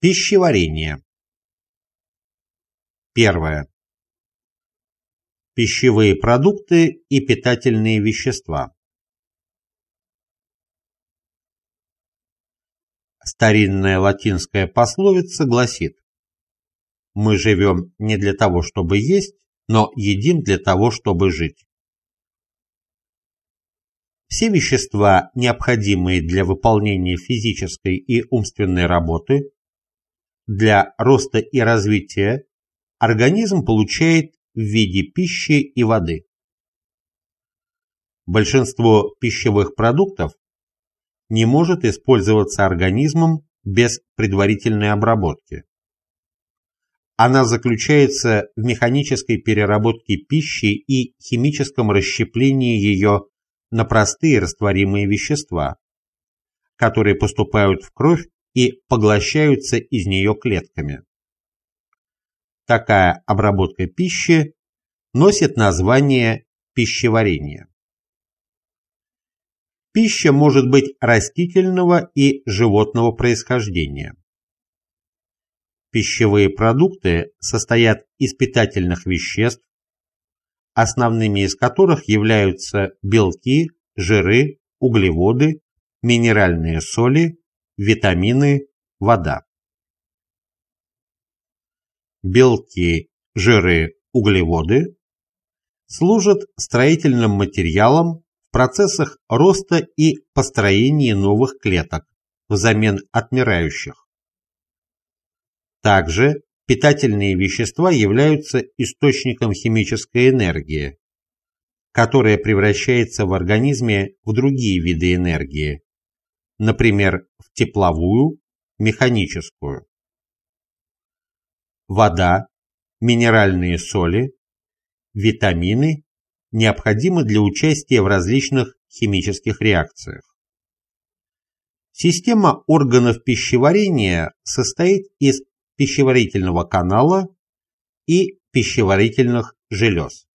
Пищеварение. Первое. Пищевые продукты и питательные вещества. Старинная латинская пословица гласит «Мы живем не для того, чтобы есть, но едим для того, чтобы жить». Все вещества, необходимые для выполнения физической и умственной работы, для роста и развития, организм получает в виде пищи и воды. Большинство пищевых продуктов не может использоваться организмом без предварительной обработки. Она заключается в механической переработке пищи и химическом расщеплении ее на простые растворимые вещества, которые поступают в кровь и поглощаются из нее клетками. Такая обработка пищи носит название пищеварения. Пища может быть растительного и животного происхождения. Пищевые продукты состоят из питательных веществ, основными из которых являются белки, жиры, углеводы, минеральные соли, витамины, вода. Белки, жиры, углеводы служат строительным материалом в процессах роста и построения новых клеток взамен отмирающих. Также питательные вещества являются источником химической энергии, которая превращается в организме в другие виды энергии, например, в тепловую, механическую. Вода, минеральные соли, витамины необходимы для участия в различных химических реакциях. Система органов пищеварения состоит из пищеварительного канала и пищеварительных желез.